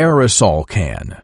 aerosol can.